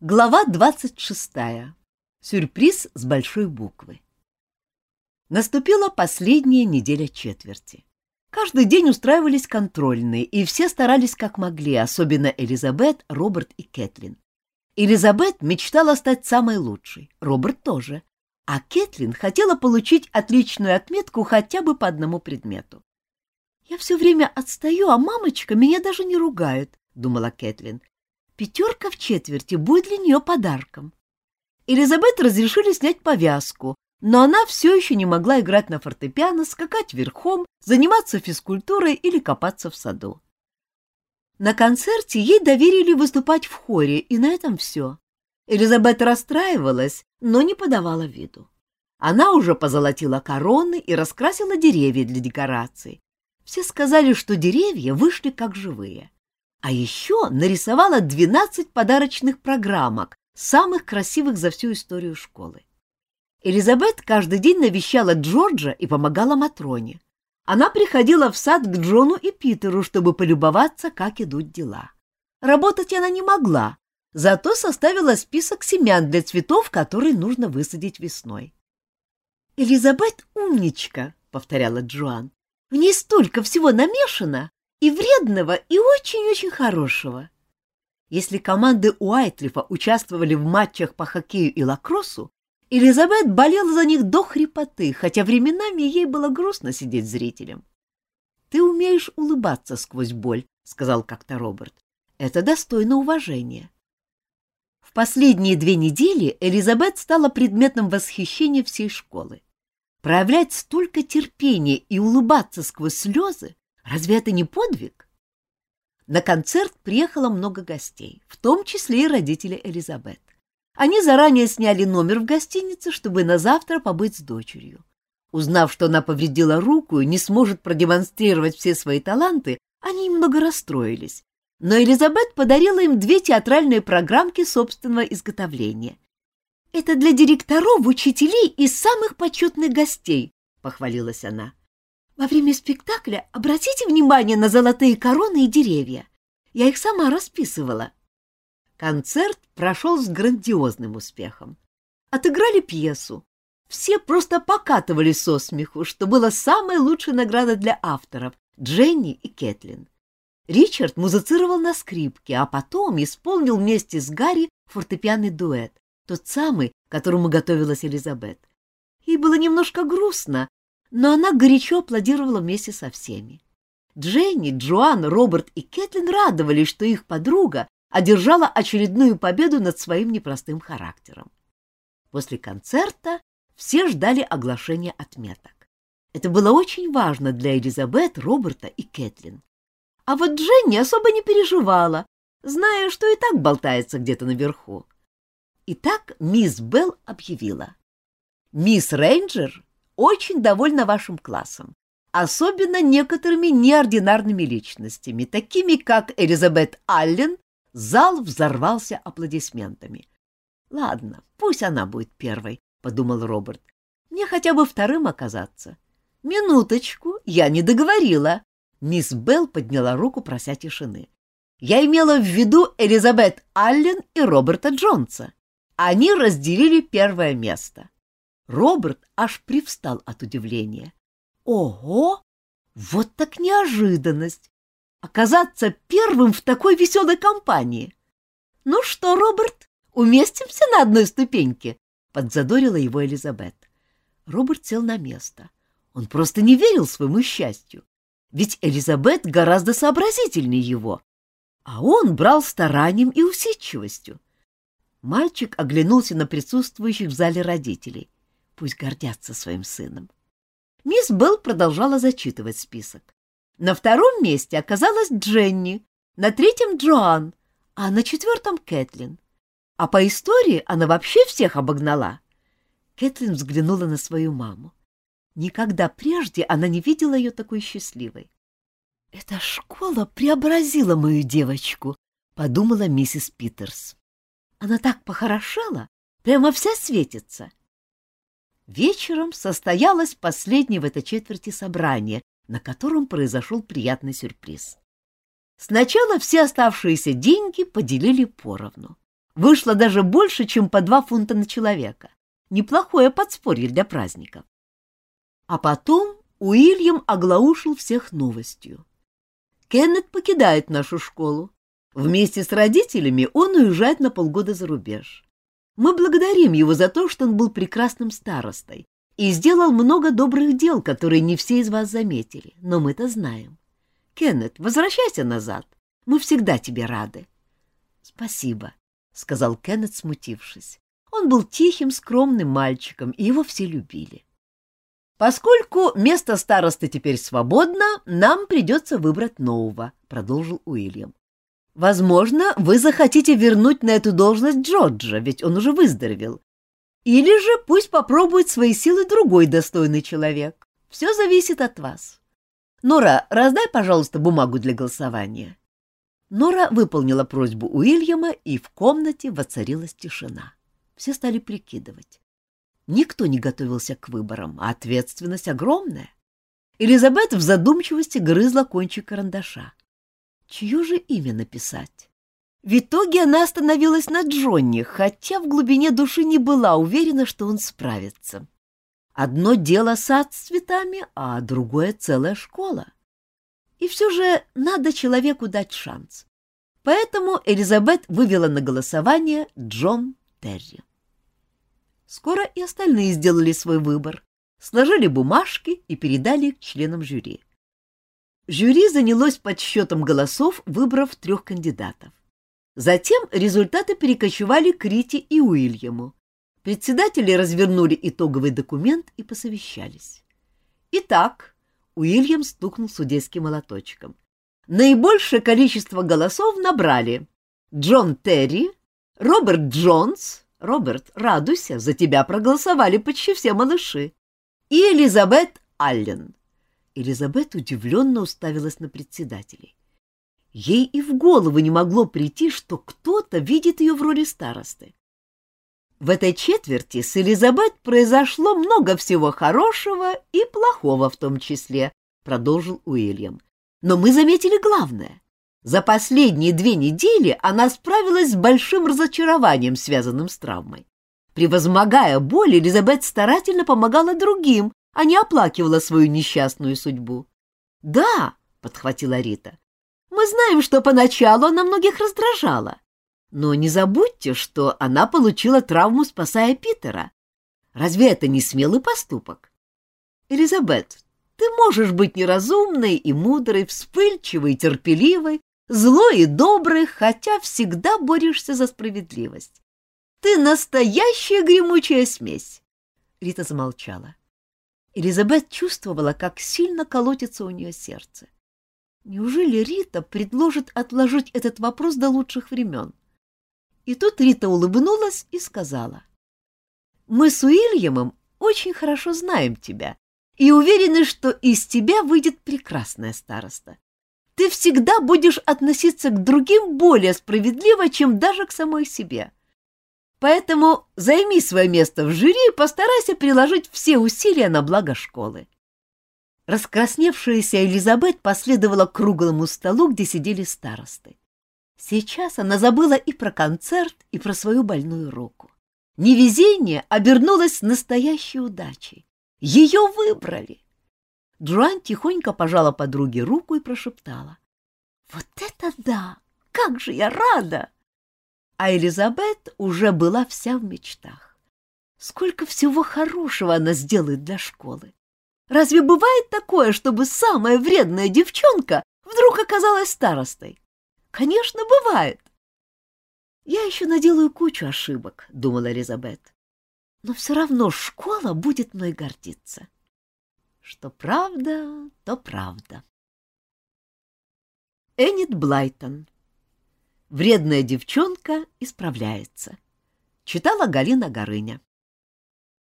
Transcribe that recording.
Глава 26. Сюрприз с большой буквы. Наступила последняя неделя четверти. Каждый день устраивались контрольные, и все старались как могли, особенно Элизабет, Роберт и Кэтлин. Элизабет мечтала стать самой лучшей, Роберт тоже, а Кэтлин хотела получить отличную отметку хотя бы по одному предмету. «Я все время отстаю, а мамочка меня даже не ругает», — думала Кэтлин. «Пятерка в четверти будет для нее подарком». Элизабет разрешили снять повязку, но она все еще не могла играть на фортепиано, скакать верхом, заниматься физкультурой или копаться в саду. На концерте ей доверили выступать в хоре, и на этом все. Элизабет расстраивалась, но не подавала виду. Она уже позолотила короны и раскрасила деревья для декораций. Все сказали, что деревья вышли как живые. А еще нарисовала 12 подарочных программок, самых красивых за всю историю школы. Элизабет каждый день навещала Джорджа и помогала Матроне. Она приходила в сад к Джону и Питеру, чтобы полюбоваться, как идут дела. Работать она не могла, зато составила список семян для цветов, которые нужно высадить весной. «Элизабет умничка», — повторяла Джоан. «В ней столько всего намешано, и вредного, и очень-очень хорошего». Если команды Уайтлифа участвовали в матчах по хоккею и лакроссу, Элизабет болела за них до хрипоты, хотя временами ей было грустно сидеть зрителем. «Ты умеешь улыбаться сквозь боль», — сказал как-то Роберт. «Это достойно уважения». В последние две недели Элизабет стала предметом восхищения всей школы. Проявлять столько терпения и улыбаться сквозь слезы — разве это не подвиг? На концерт приехало много гостей, в том числе и родители Элизабет. Они заранее сняли номер в гостинице, чтобы на завтра побыть с дочерью. Узнав, что она повредила руку и не сможет продемонстрировать все свои таланты, они немного расстроились но Элизабет подарила им две театральные программки собственного изготовления. «Это для директоров, учителей и самых почетных гостей», — похвалилась она. «Во время спектакля обратите внимание на золотые короны и деревья. Я их сама расписывала». Концерт прошел с грандиозным успехом. Отыграли пьесу. Все просто покатывались со смеху, что было самой лучшей наградой для авторов — Дженни и Кэтлин. Ричард музицировал на скрипке, а потом исполнил вместе с Гарри фортепианный дуэт, тот самый, которому готовилась Элизабет. Ей было немножко грустно, но она горячо аплодировала вместе со всеми. Дженни, Джоан, Роберт и Кэтлин радовались, что их подруга одержала очередную победу над своим непростым характером. После концерта все ждали оглашения отметок. Это было очень важно для Элизабет, Роберта и Кэтлин. А вот Дженни особо не переживала, зная, что и так болтается где-то наверху. Итак, мисс Белл объявила. «Мисс Рейнджер очень довольна вашим классом, особенно некоторыми неординарными личностями, такими как Элизабет Аллен, зал взорвался аплодисментами. «Ладно, пусть она будет первой», — подумал Роберт. «Мне хотя бы вторым оказаться». «Минуточку, я не договорила», Мисс Белл подняла руку, прося тишины. Я имела в виду Элизабет Аллен и Роберта Джонса. Они разделили первое место. Роберт аж привстал от удивления. Ого! Вот так неожиданность! Оказаться первым в такой веселой компании. Ну что, Роберт, уместимся на одной ступеньке? Подзадорила его Элизабет. Роберт сел на место. Он просто не верил своему счастью. Ведь Элизабет гораздо сообразительнее его, а он брал старанием и усидчивостью. Мальчик оглянулся на присутствующих в зале родителей. Пусть гордятся своим сыном. Мисс Белл продолжала зачитывать список. На втором месте оказалась Дженни, на третьем — Джоан, а на четвертом — Кэтлин. А по истории она вообще всех обогнала. Кэтлин взглянула на свою маму. Никогда прежде она не видела ее такой счастливой. «Эта школа преобразила мою девочку», — подумала миссис Питерс. «Она так похорошела, прямо вся светится». Вечером состоялось последнее в этой четверти собрание, на котором произошел приятный сюрприз. Сначала все оставшиеся деньги поделили поровну. Вышло даже больше, чем по два фунта на человека. Неплохое подспорье для праздников. А потом Уильям оглаушил всех новостью. Кеннет покидает нашу школу. Вместе с родителями он уезжает на полгода за рубеж. Мы благодарим его за то, что он был прекрасным старостой и сделал много добрых дел, которые не все из вас заметили, но мы-то знаем. Кеннет, возвращайся назад. Мы всегда тебе рады. — Спасибо, — сказал Кеннет, смутившись. Он был тихим, скромным мальчиком, и его все любили. «Поскольку место старосты теперь свободно, нам придется выбрать нового», — продолжил Уильям. «Возможно, вы захотите вернуть на эту должность Джорджа, ведь он уже выздоровел. Или же пусть попробует свои силы другой достойный человек. Все зависит от вас. Нора, раздай, пожалуйста, бумагу для голосования». Нора выполнила просьбу Уильяма, и в комнате воцарилась тишина. Все стали прикидывать. Никто не готовился к выборам, а ответственность огромная. Элизабет в задумчивости грызла кончик карандаша. Чье же имя написать? В итоге она остановилась на Джонни, хотя в глубине души не была уверена, что он справится. Одно дело сад с цветами, а другое — целая школа. И все же надо человеку дать шанс. Поэтому Элизабет вывела на голосование Джон Терри. Скоро и остальные сделали свой выбор, сложили бумажки и передали их членам жюри. Жюри занялось подсчетом голосов, выбрав трех кандидатов. Затем результаты перекочевали к Рите и Уильяму. Председатели развернули итоговый документ и посовещались. Итак, Уильям стукнул судейским молоточком. Наибольшее количество голосов набрали Джон Терри, Роберт Джонс, Роберт, радуйся, за тебя проголосовали почти все малыши. И Элизабет Аллен. Элизабет удивленно уставилась на председателей. Ей и в голову не могло прийти, что кто-то видит ее в роли старосты. В этой четверти с Элизабет произошло много всего хорошего и плохого в том числе, продолжил Уильям. Но мы заметили главное. За последние две недели она справилась с большим разочарованием, связанным с травмой. Превозмогая боль, Элизабет старательно помогала другим, а не оплакивала свою несчастную судьбу. «Да», — подхватила Рита, — «мы знаем, что поначалу она многих раздражала. Но не забудьте, что она получила травму, спасая Питера. Разве это не смелый поступок? Элизабет, ты можешь быть неразумной и мудрой, вспыльчивой и терпеливой, злой и добрый, хотя всегда борешься за справедливость. Ты настоящая гремучая смесь. Рита замолчала. Элизабет чувствовала, как сильно колотится у нее сердце. Неужели Рита предложит отложить этот вопрос до лучших времен? И тут Рита улыбнулась и сказала. «Мы с Уильямом очень хорошо знаем тебя и уверены, что из тебя выйдет прекрасная староста ты всегда будешь относиться к другим более справедливо, чем даже к самой себе. Поэтому займи свое место в жюри и постарайся приложить все усилия на благо школы. Раскрасневшаяся Элизабет последовала к круглому столу, где сидели старосты. Сейчас она забыла и про концерт, и про свою больную руку. Невезение обернулось настоящей удачей. Ее выбрали. Джоан тихонько пожала подруге руку и прошептала. «Вот это да! Как же я рада!» А Элизабет уже была вся в мечтах. Сколько всего хорошего она сделает для школы! Разве бывает такое, чтобы самая вредная девчонка вдруг оказалась старостой? Конечно, бывает. Я еще наделаю кучу ошибок, — думала Элизабет. Но все равно школа будет мной гордиться. Что правда, то правда. Эннет Блайтон. Вредная девчонка исправляется. Читала Галина Горыня.